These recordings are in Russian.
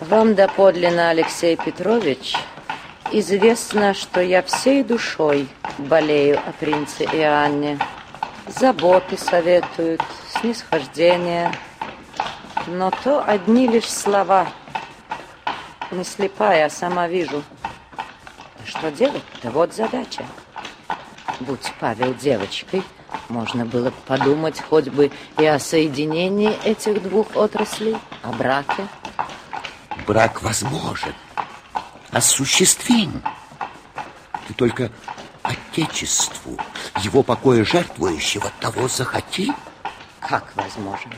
Вам доподлинно, Алексей Петрович, известно, что я всей душой болею о принце Иоанне. Заботы советуют, снисхождение. Но то одни лишь слова. Не слепая, а сама вижу. Что делать-то? Вот задача. Будь Павел девочкой, можно было подумать хоть бы и о соединении этих двух отраслей, о браке брак возможен, осуществим. Ты только Отечеству, его покоя жертвующего, того захоти. Как возможен?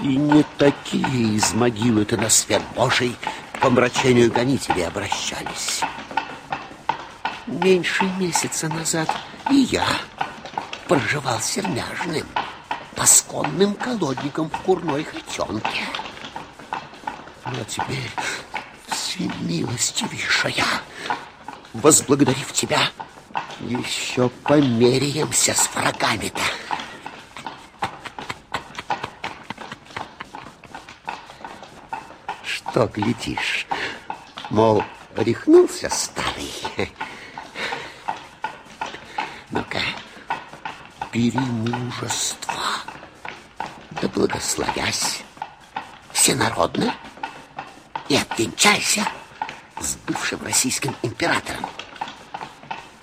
И не такие из могилы-то на свет Божий к помрачению гонителей обращались. Меньше месяца назад и я проживал сермяжным, пасконным колодником в курной хотенке. А теперь, всемилостивейшая, возблагодарив тебя, еще померяемся с врагами-то. Что глядишь? Мол, рехнулся старый. Ну-ка, бери мужество, да благословясь всенародно и обвенчайся с бывшим российским императором.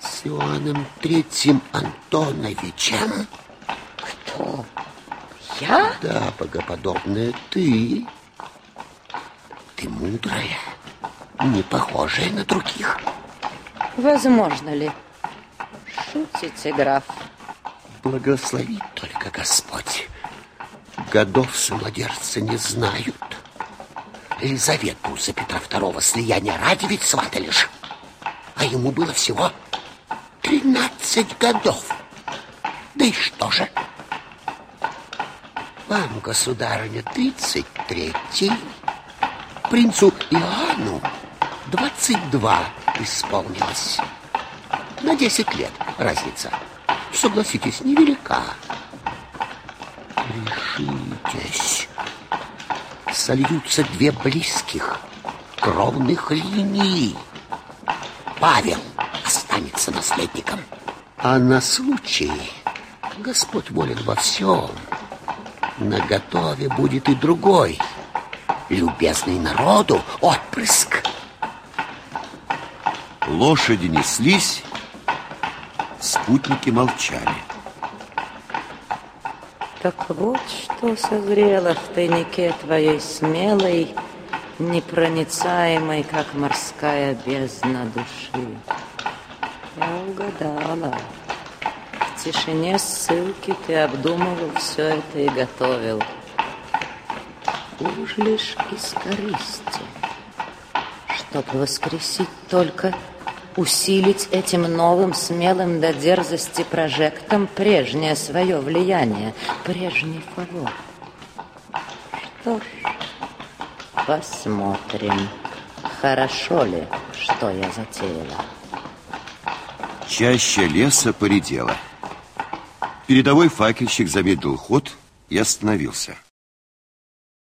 С Иоанном Третьим Антоновичем. Кто? Я? Да, богоподобная, ты. Ты мудрая, не похожая на других. Возможно ли? Шутите, граф? Благослови только Господь. Годов самодержца не знают. Елизавету за Петра II слияния ради ведь сватались. А ему было всего 13 годов. Да и что же? Вам, государыня, 33 принцу Иоанну 22 исполнилось. На 10 лет разница. Согласитесь, невелика. Решитесь сольются две близких кровных линии. Павел останется наследником. А на случай, Господь волен во всем, на готове будет и другой, любезный народу отпрыск. Лошади неслись, спутники молчали. Так вот, что созрело в тайнике твоей смелой, непроницаемой, как морская бездна души. Я угадала. В тишине ссылки ты обдумывал все это и готовил. Уж лишь из корысти, чтобы воскресить только усилить этим новым, смелым до дерзости прожектом прежнее свое влияние, прежний фавор. Что ж, посмотрим, хорошо ли, что я затеяла. Чаще леса поредела. Передовой факельщик замедлил ход и остановился.